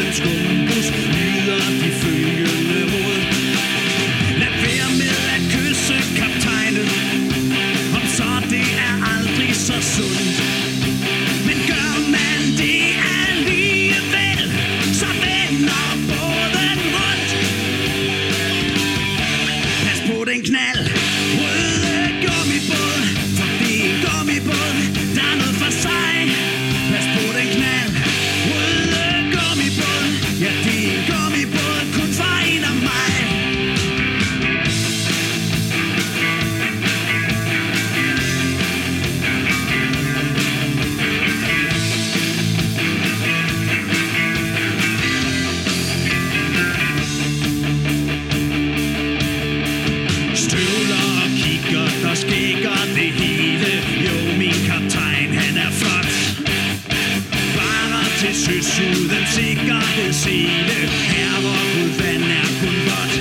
den skummes Lyder de følger til søs uden sikkerhedssele Her hvor Gud vand er kun godt.